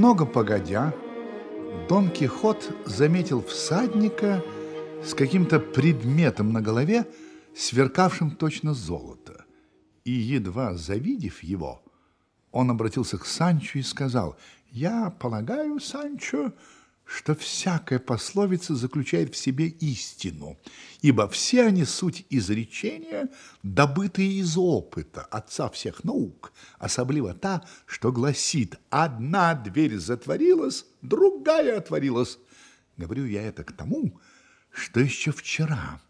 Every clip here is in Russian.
Немного погодя, Дон Кихот заметил всадника с каким-то предметом на голове, сверкавшим точно золото. И, едва завидев его, он обратился к Санчо и сказал, «Я полагаю, Санчо, что всякая пословица заключает в себе истину, ибо все они суть изречения, добытые из опыта отца всех наук, особливо та, что гласит «одна дверь затворилась, другая отворилась». Говорю я это к тому, что еще вчера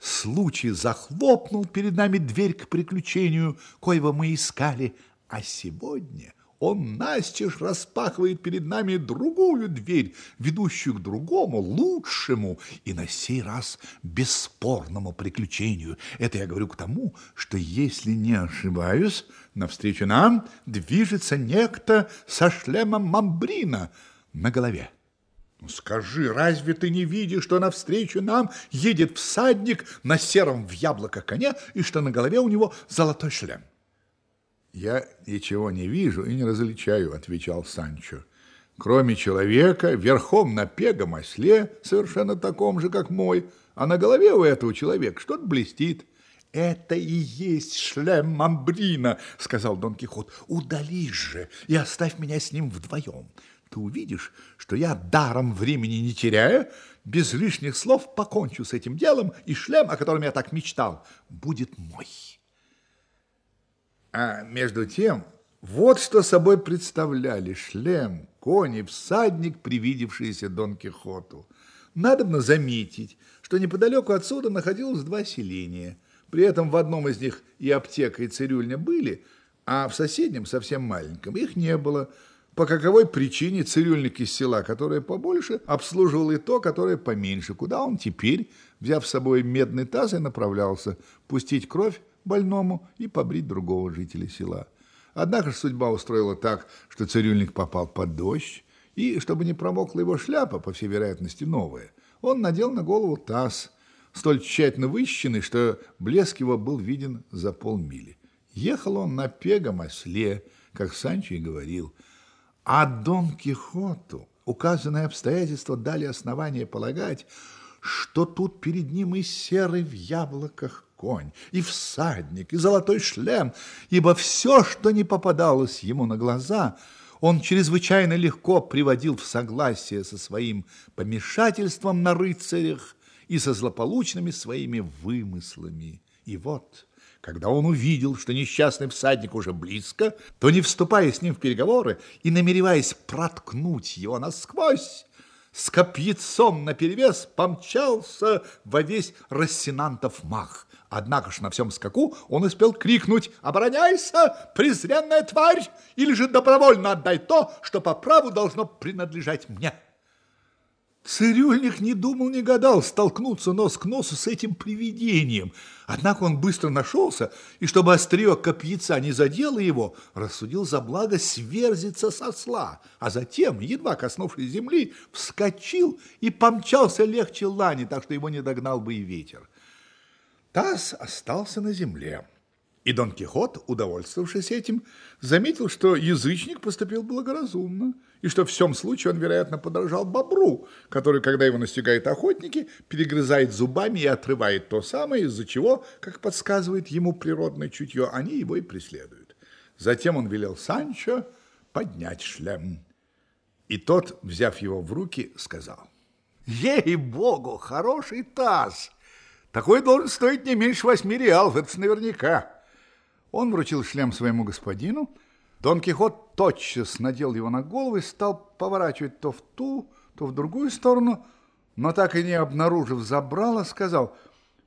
случай захлопнул перед нами дверь к приключению, коего мы искали, а сегодня он настежь распахивает перед нами другую дверь, ведущую к другому, лучшему и на сей раз бесспорному приключению. Это я говорю к тому, что, если не ошибаюсь, навстречу нам движется некто со шлемом мамбрина на голове. Ну, скажи, разве ты не видишь, что навстречу нам едет всадник на сером в яблоко коне и что на голове у него золотой шлем? «Я ничего не вижу и не различаю», — отвечал Санчо. «Кроме человека, верхом на пегом осле, совершенно таком же, как мой, а на голове у этого человека что-то блестит». «Это и есть шлем Мамбрина», — сказал Дон Кихот. «Удались же и оставь меня с ним вдвоем. Ты увидишь, что я даром времени не теряя, без лишних слов покончу с этим делом, и шлем, о котором я так мечтал, будет мой». А между тем, вот что собой представляли шлем, кони, всадник, привидевшийся Дон Кихоту. Надобно заметить, что неподалеку отсюда находилось два селения. При этом в одном из них и аптека, и цирюльня были, а в соседнем, совсем маленьком, их не было. По каковой причине цирюльник из села, которое побольше, обслуживал и то, которое поменьше, куда он теперь, взяв с собой медный таз, и направлялся пустить кровь больному и побрить другого жителя села. Однако судьба устроила так, что цирюльник попал под дождь, и, чтобы не промокла его шляпа, по всей вероятности новая, он надел на голову таз, столь тщательно вычищенный, что блеск его был виден за полмили. Ехал он на пегом осле, как Санчо и говорил, а Дон Кихоту указанные обстоятельства дали основание полагать, что тут перед ним и серый в яблоках конь, и всадник, и золотой шлем, ибо все, что не попадалось ему на глаза, он чрезвычайно легко приводил в согласие со своим помешательством на рыцарях и со злополучными своими вымыслами. И вот, когда он увидел, что несчастный всадник уже близко, то, не вступая с ним в переговоры и намереваясь проткнуть его насквозь, с копьяцом наперевес помчался во весь Рассенантов мах. Однако ж на всем скаку он успел крикнуть «Обороняйся, презренная тварь, или же добровольно отдай то, что по праву должно принадлежать мне!» Цирюльник не думал, не гадал столкнуться нос к носу с этим привидением. Однако он быстро нашелся, и чтобы острие копьяца не задело его, рассудил за благо сверзиться со сла, а затем, едва коснувшись земли, вскочил и помчался легче лани, так что его не догнал бы и ветер. Таз остался на земле. И Дон Кихот, удовольствовавшись этим, заметил, что язычник поступил благоразумно, и что в всем случае он, вероятно, подражал бобру, который, когда его настигают охотники, перегрызает зубами и отрывает то самое, из-за чего, как подсказывает ему природное чутье, они его и преследуют. Затем он велел Санчо поднять шлем. И тот, взяв его в руки, сказал, «Ей-богу, хороший таз!» Такой должен стоить не меньше восьми реалов, это наверняка. Он вручил шлем своему господину. Дон Кихот тотчас надел его на голову и стал поворачивать то в ту, то в другую сторону, но так и не обнаружив забрала, сказал,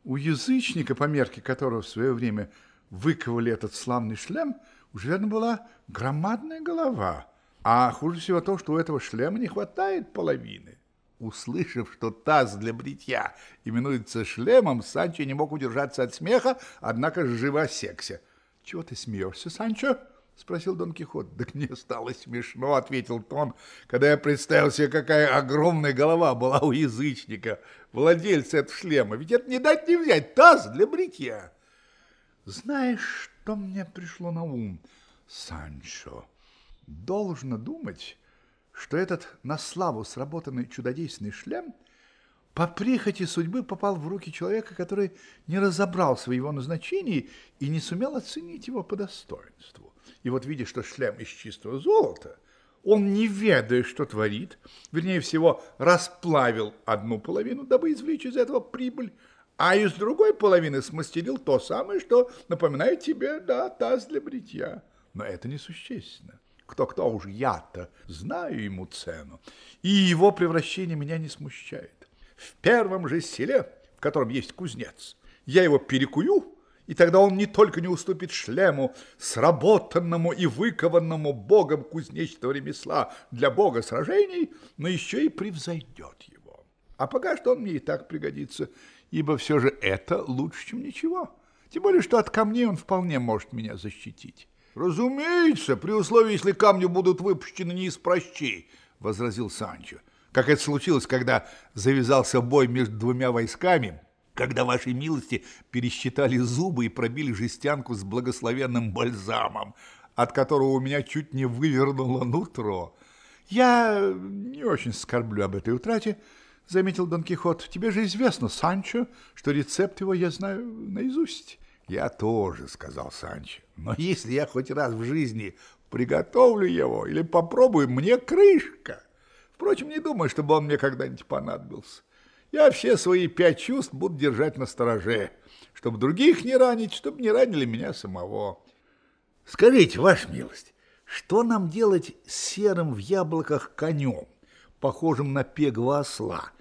у язычника, по мерке которого в свое время выковали этот славный шлем, уже, верно, была громадная голова. А хуже всего то, что у этого шлема не хватает половины. Услышав, что таз для бритья именуется шлемом, Санчо не мог удержаться от смеха, однако живо осекся. — Чего ты смеешься, Санчо? — спросил Дон Кихот. — Да мне стало смешно, — ответил Тон, когда я представил себе, какая огромная голова была у язычника, владельца этого шлема. Ведь это не дать не взять, таз для бритья. Знаешь, что мне пришло на ум, Санчо? Должно думать что этот на славу сработанный чудодейственный шлем по прихоти судьбы попал в руки человека, который не разобрал своего назначения и не сумел оценить его по достоинству. И вот видя, что шлем из чистого золота, он, не ведая, что творит, вернее всего, расплавил одну половину, дабы извлечь из этого прибыль, а из другой половины смастерил то самое, что напоминает тебе, да, таз для бритья. Но это несущественно. Кто-кто уж я-то знаю ему цену, и его превращение меня не смущает. В первом же селе, в котором есть кузнец, я его перекую, и тогда он не только не уступит шлему, сработанному и выкованному богом кузнечного ремесла для бога сражений, но еще и превзойдет его. А пока что он мне и так пригодится, ибо все же это лучше, чем ничего. Тем более, что от камней он вполне может меня защитить. Разумеется, при условии, если камни будут выпущены не из прощей, возразил Санчо. Как это случилось, когда завязался бой между двумя войсками, когда вашей милости пересчитали зубы и пробили жестянку с благословенным бальзамом, от которого у меня чуть не вывернуло нутро. Я не очень скорблю об этой утрате, заметил Дон Кихот. Тебе же известно, Санчо, что рецепт его я знаю наизусть. Я тоже, сказал Санчо. Но если я хоть раз в жизни приготовлю его или попробую, мне крышка. Впрочем, не думаю, чтобы он мне когда-нибудь понадобился. Я все свои пять чувств буду держать на стороже, чтобы других не ранить, чтобы не ранили меня самого. Скажите, ваша милость, что нам делать с серым в яблоках конем, похожим на пегого осла,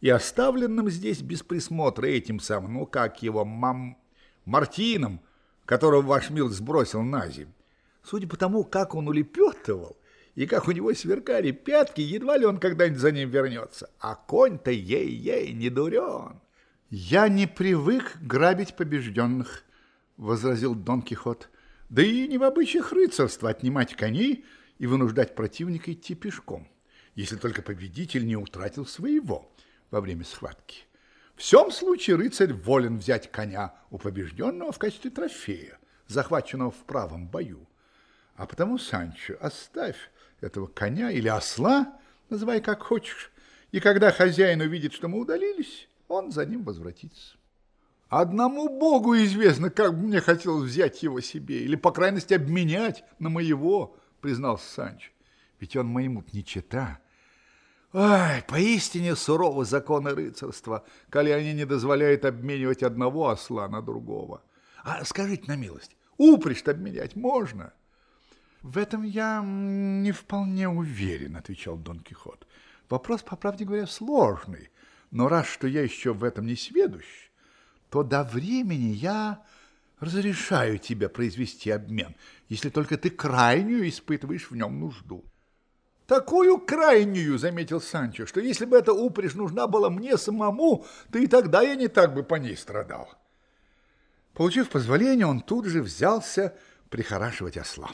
и оставленным здесь без присмотра этим самым, ну, как его, мам... Мартином, которого ваш милость сбросил на землю. Судя по тому, как он улепетывал, и как у него сверкали пятки, едва ли он когда-нибудь за ним вернется. А конь-то ей-ей не дурен. «Я не привык грабить побежденных», — возразил Дон Кихот. «Да и не в обычаях рыцарства отнимать коней и вынуждать противника идти пешком, если только победитель не утратил своего во время схватки». Всем случае рыцарь волен взять коня у побежденного в качестве трофея, захваченного в правом бою. А потому, Санчо, оставь этого коня или осла, называй как хочешь, и когда хозяин увидит, что мы удалились, он за ним возвратится. Одному Богу известно, как бы мне хотелось взять его себе, или, по крайности, обменять на моего, признался Санчо. Ведь он моему не чета, Ай, поистине суровы законы рыцарства, коли они не дозволяют обменивать одного осла на другого. А скажите на милость, упряжь обменять можно? В этом я не вполне уверен, отвечал Дон Кихот. Вопрос, по правде говоря, сложный, но раз что я еще в этом не сведущ, то до времени я разрешаю тебе произвести обмен, если только ты крайнюю испытываешь в нем нужду. Такую крайнюю, заметил Санчо, что если бы эта упряжь нужна была мне самому, то и тогда я не так бы по ней страдал. Получив позволение, он тут же взялся прихорашивать осла.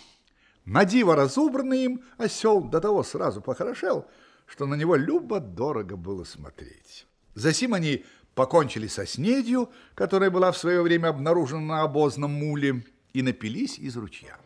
Надиво разубранный им осел до того сразу похорошел, что на него любо-дорого было смотреть. Засим они покончили со снедью, которая была в свое время обнаружена на обозном муле, и напились из ручья.